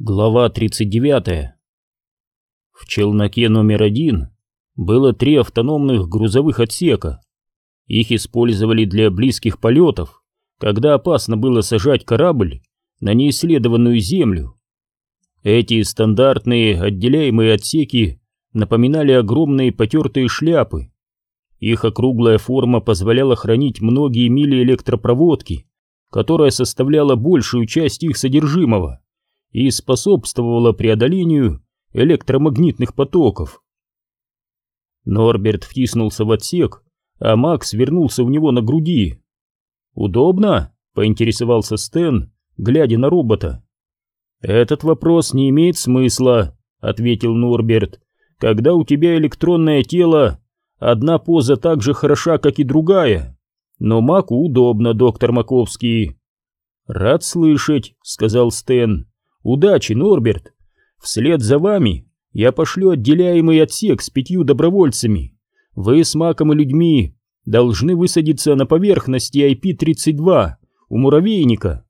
Глава 39. В челноке номер один было три автономных грузовых отсека. Их использовали для близких полетов, когда опасно было сажать корабль на неисследованную землю. Эти стандартные отделяемые отсеки напоминали огромные потертые шляпы. Их округлая форма позволяла хранить многие мили электропроводки, которая составляла большую часть их содержимого и способствовала преодолению электромагнитных потоков. Норберт втиснулся в отсек, а Макс вернулся у него на груди. «Удобно?» — поинтересовался Стэн, глядя на робота. «Этот вопрос не имеет смысла», — ответил Норберт. «Когда у тебя электронное тело, одна поза так же хороша, как и другая. Но Маку удобно, доктор Маковский». «Рад слышать», — сказал Стэн. Удачи, Норберт! Вслед за вами я пошлю отделяемый отсек с пятью добровольцами. Вы с Маком и людьми должны высадиться на поверхности IP-32 у муравейника.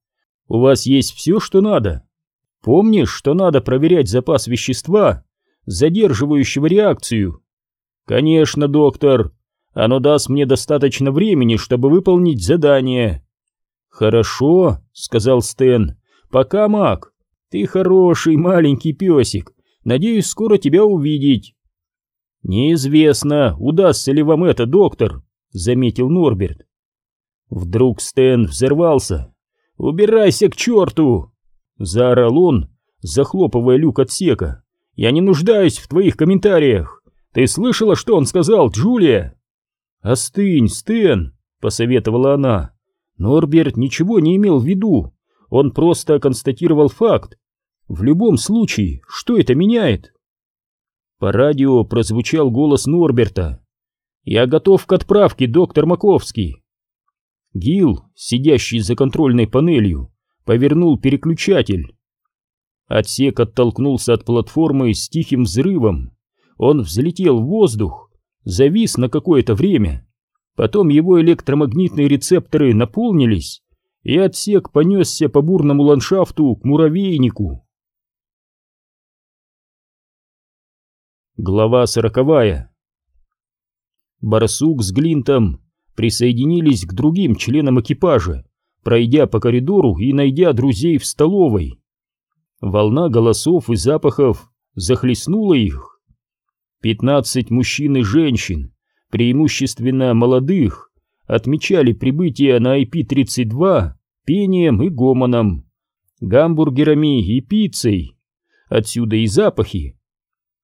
У вас есть все, что надо. Помнишь, что надо проверять запас вещества, задерживающего реакцию? Конечно, доктор. Оно даст мне достаточно времени, чтобы выполнить задание. Хорошо, сказал Стэн. Пока, Мак. Ты хороший маленький песик. Надеюсь, скоро тебя увидеть. Неизвестно, удастся ли вам это, доктор, заметил Норберт. Вдруг Стэн взорвался. «Убирайся к черту!» Заорал он, захлопывая люк отсека. «Я не нуждаюсь в твоих комментариях! Ты слышала, что он сказал, Джулия?» «Остынь, Стэн!» — посоветовала она. Норберт ничего не имел в виду. Он просто констатировал факт. В любом случае, что это меняет? По радио прозвучал голос Норберта. «Я готов к отправке, доктор Маковский». Гил, сидящий за контрольной панелью, повернул переключатель. Отсек оттолкнулся от платформы с тихим взрывом. Он взлетел в воздух, завис на какое-то время. Потом его электромагнитные рецепторы наполнились, и отсек понесся по бурному ландшафту к муравейнику. Глава сороковая. Барсук с Глинтом присоединились к другим членам экипажа, пройдя по коридору и найдя друзей в столовой. Волна голосов и запахов захлестнула их. Пятнадцать мужчин и женщин, преимущественно молодых, отмечали прибытие на IP-32 пением и гомоном, гамбургерами и пиццей. Отсюда и запахи.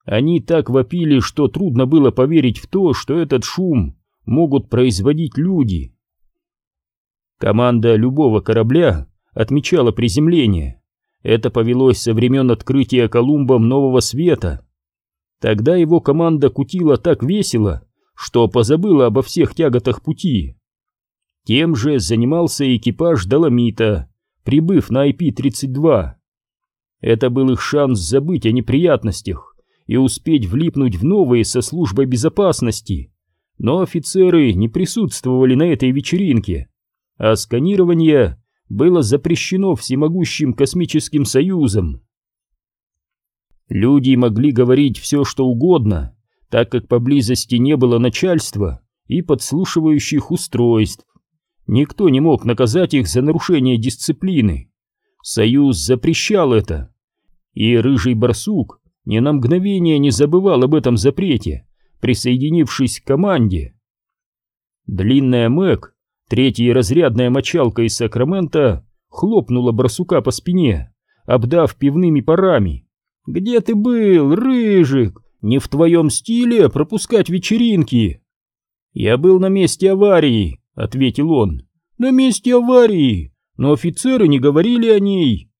Они так вопили, что трудно было поверить в то, что этот шум могут производить люди. Команда любого корабля отмечала приземление. Это повелось со времен открытия Колумбом Нового Света. Тогда его команда кутила так весело, что позабыла обо всех тяготах пути. Тем же занимался экипаж Доломита, прибыв на IP-32. Это был их шанс забыть о неприятностях и успеть влипнуть в новые со службой безопасности. Но офицеры не присутствовали на этой вечеринке, а сканирование было запрещено всемогущим космическим союзом. Люди могли говорить все, что угодно, так как поблизости не было начальства и подслушивающих устройств. Никто не мог наказать их за нарушение дисциплины. Союз запрещал это. И рыжий барсук ни на мгновение не забывал об этом запрете, присоединившись к команде. Длинная Мэг, третья разрядная мочалка из Сакрамента, хлопнула барсука по спине, обдав пивными парами. «Где ты был, Рыжик? Не в твоем стиле пропускать вечеринки!» «Я был на месте аварии», — ответил он. «На месте аварии, но офицеры не говорили о ней».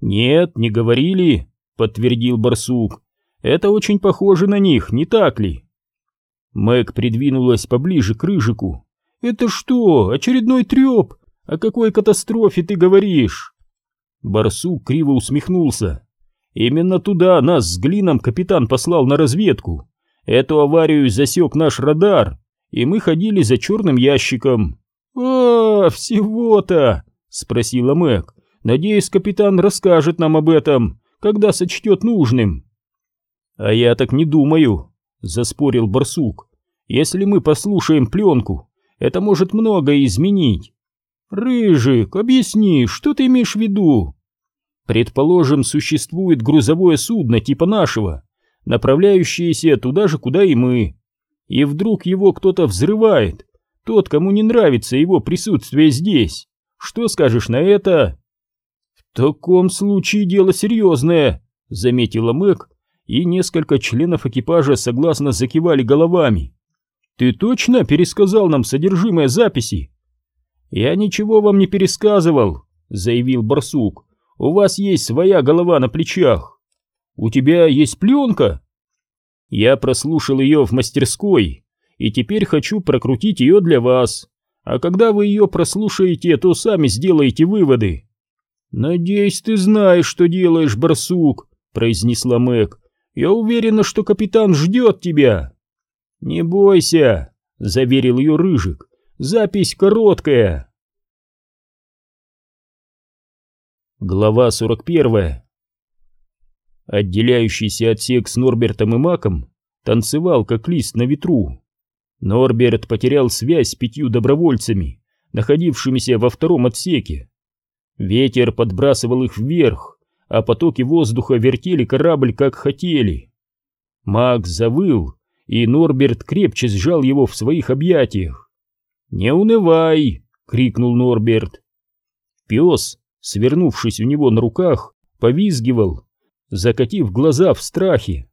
«Нет, не говорили», — подтвердил барсук. «Это очень похоже на них, не так ли?» Мэг придвинулась поближе к Рыжику. «Это что, очередной треп? О какой катастрофе ты говоришь?» Барсук криво усмехнулся. Именно туда нас с Глином капитан послал на разведку. Эту аварию засек наш радар, и мы ходили за черным ящиком. «А, всего-то!» — спросила Мэг. «Надеюсь, капитан расскажет нам об этом, когда сочтет нужным. А я так не думаю, заспорил барсук. Если мы послушаем пленку, это может многое изменить. Рыжик, объясни, что ты имеешь в виду? Предположим, существует грузовое судно типа нашего, направляющееся туда же, куда и мы. И вдруг его кто-то взрывает, тот, кому не нравится его присутствие здесь. Что скажешь на это? В таком случае дело серьезное, заметила Мэг, и несколько членов экипажа согласно закивали головами. Ты точно пересказал нам содержимое записи? Я ничего вам не пересказывал, заявил барсук. У вас есть своя голова на плечах. У тебя есть пленка? Я прослушал ее в мастерской и теперь хочу прокрутить ее для вас. А когда вы ее прослушаете, то сами сделаете выводы. Надеюсь, ты знаешь, что делаешь, барсук, произнесла Мэг. Я уверена, что капитан ждет тебя. Не бойся, заверил ее Рыжик. Запись короткая. Глава 41. Отделяющийся отсек с Норбертом и Маком танцевал, как лист на ветру. Норберт потерял связь с пятью добровольцами, находившимися во втором отсеке. Ветер подбрасывал их вверх, а потоки воздуха вертели корабль как хотели. Макс завыл, и Норберт крепче сжал его в своих объятиях. «Не унывай!» — крикнул Норберт. Пес, свернувшись у него на руках, повизгивал, закатив глаза в страхе.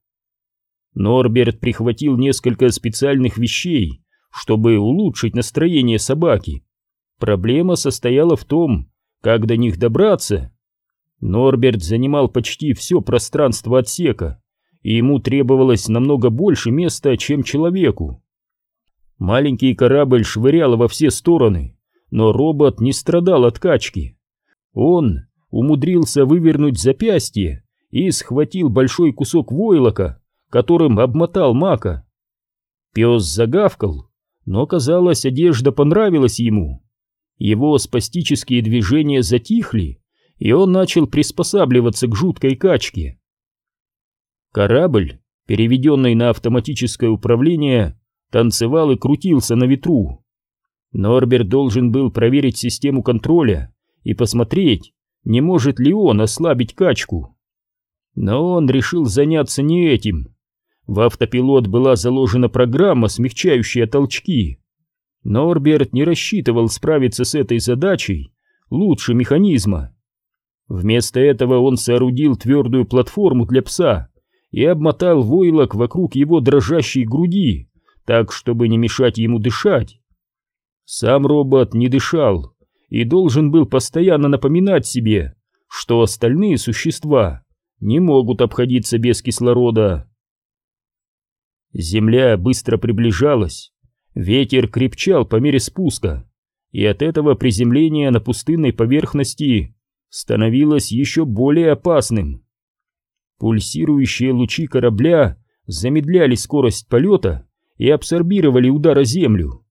Норберт прихватил несколько специальных вещей, чтобы улучшить настроение собаки. Проблема состояла в том, как до них добраться. Норберт занимал почти все пространство отсека, и ему требовалось намного больше места, чем человеку. Маленький корабль швырял во все стороны, но робот не страдал от качки. Он умудрился вывернуть запястье и схватил большой кусок войлока, которым обмотал мака. Пес загавкал, но, казалось, одежда понравилась ему. Его спастические движения затихли, и он начал приспосабливаться к жуткой качке. Корабль, переведенный на автоматическое управление, танцевал и крутился на ветру. Норберт должен был проверить систему контроля и посмотреть, не может ли он ослабить качку. Но он решил заняться не этим. В автопилот была заложена программа, смягчающая толчки. Норберт не рассчитывал справиться с этой задачей лучше механизма. Вместо этого он соорудил твердую платформу для пса и обмотал войлок вокруг его дрожащей груди, так, чтобы не мешать ему дышать. Сам робот не дышал и должен был постоянно напоминать себе, что остальные существа не могут обходиться без кислорода. Земля быстро приближалась, ветер крепчал по мере спуска, и от этого приземление на пустынной поверхности становилось еще более опасным. Пульсирующие лучи корабля замедляли скорость полета и абсорбировали удар о землю.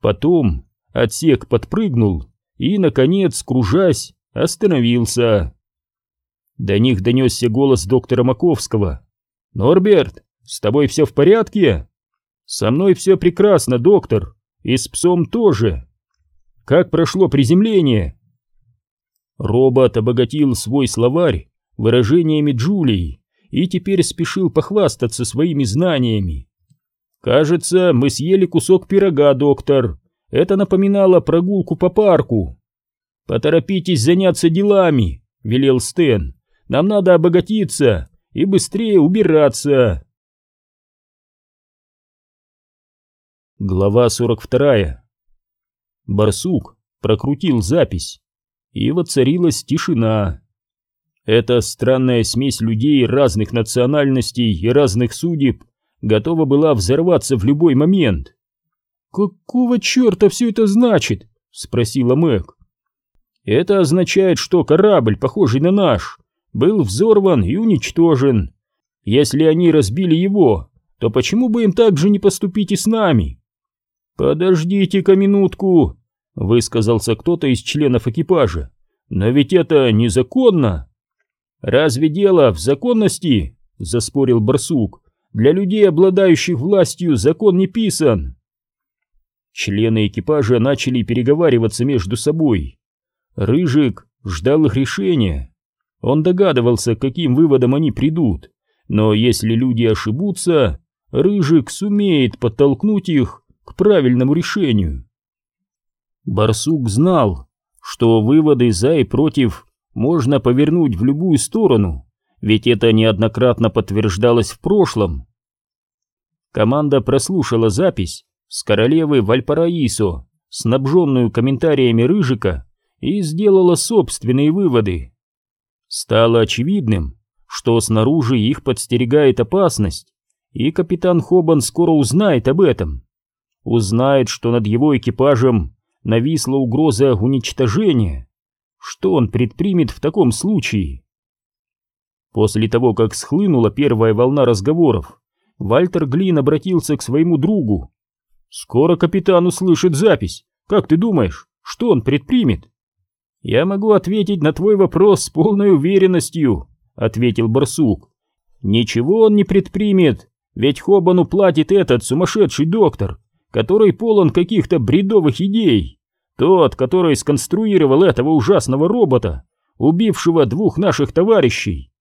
Потом отсек подпрыгнул и, наконец, кружась, остановился. До них донесся голос доктора Маковского. «Норберт, «С тобой все в порядке?» «Со мной все прекрасно, доктор. И с псом тоже. Как прошло приземление?» Робот обогатил свой словарь выражениями Джулии и теперь спешил похвастаться своими знаниями. «Кажется, мы съели кусок пирога, доктор. Это напоминало прогулку по парку». «Поторопитесь заняться делами», — велел Стэн. «Нам надо обогатиться и быстрее убираться». Глава 42. Барсук прокрутил запись, и воцарилась тишина. Эта странная смесь людей разных национальностей и разных судеб готова была взорваться в любой момент. «Какого черта все это значит?» — спросила Мэг. «Это означает, что корабль, похожий на наш, был взорван и уничтожен. Если они разбили его, то почему бы им так же не поступить и с нами?» «Подождите-ка минутку», — высказался кто-то из членов экипажа. «Но ведь это незаконно». Разве дело в законности? Заспорил барсук. Для людей, обладающих властью, закон не писан. Члены экипажа начали переговариваться между собой. Рыжик ждал их решения. Он догадывался, к каким выводам они придут, но если люди ошибутся, Рыжик сумеет подтолкнуть их к правильному решению. Барсук знал, что выводы за и против можно повернуть в любую сторону, ведь это неоднократно подтверждалось в прошлом. Команда прослушала запись с королевы Вальпараисо, снабженную комментариями Рыжика, и сделала собственные выводы. Стало очевидным, что снаружи их подстерегает опасность, и капитан Хобан скоро узнает об этом. Узнает, что над его экипажем нависла угроза уничтожения. Что он предпримет в таком случае? После того, как схлынула первая волна разговоров, Вальтер Глин обратился к своему другу. «Скоро капитан услышит запись. Как ты думаешь, что он предпримет?» «Я могу ответить на твой вопрос с полной уверенностью», — ответил барсук. «Ничего он не предпримет, ведь Хобану платит этот сумасшедший доктор, который полон каких-то бредовых идей. Тот, который сконструировал этого ужасного робота, убившего двух наших товарищей.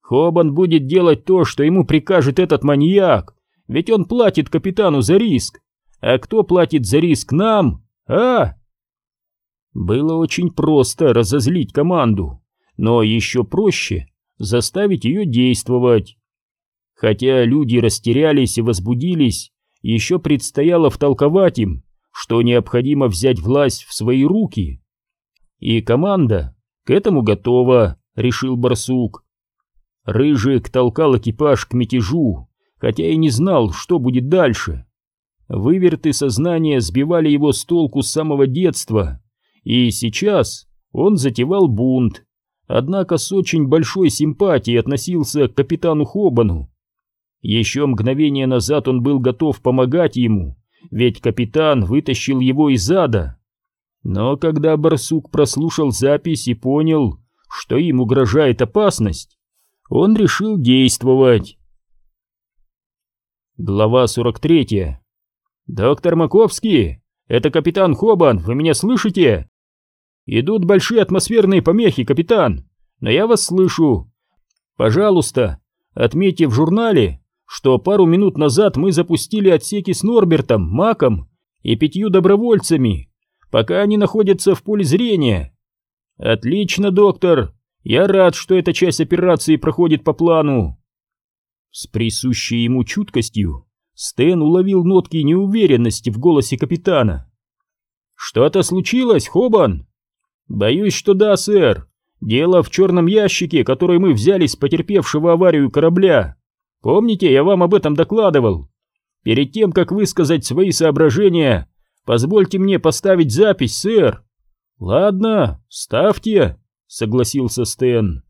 Хобан будет делать то, что ему прикажет этот маньяк, ведь он платит капитану за риск. А кто платит за риск нам? А? Было очень просто разозлить команду, но еще проще заставить ее действовать. Хотя люди растерялись и возбудились, еще предстояло втолковать им, что необходимо взять власть в свои руки. И команда к этому готова, решил барсук. Рыжик толкал экипаж к мятежу, хотя и не знал, что будет дальше. Выверты сознания сбивали его с толку с самого детства, и сейчас он затевал бунт, однако с очень большой симпатией относился к капитану Хобану, еще мгновение назад он был готов помогать ему, ведь капитан вытащил его из ада. Но когда барсук прослушал запись и понял, что им угрожает опасность, он решил действовать. Глава 43. «Доктор Маковский, это капитан Хобан, вы меня слышите?» «Идут большие атмосферные помехи, капитан, но я вас слышу. Пожалуйста, отметьте в журнале, что пару минут назад мы запустили отсеки с Норбертом, Маком и пятью добровольцами, пока они находятся в поле зрения. Отлично, доктор. Я рад, что эта часть операции проходит по плану. С присущей ему чуткостью Стэн уловил нотки неуверенности в голосе капитана. «Что-то случилось, Хобан?» «Боюсь, что да, сэр. Дело в черном ящике, который мы взяли с потерпевшего аварию корабля. Помните, я вам об этом докладывал? Перед тем, как высказать свои соображения, позвольте мне поставить запись, сэр. Ладно, ставьте, согласился Стэн.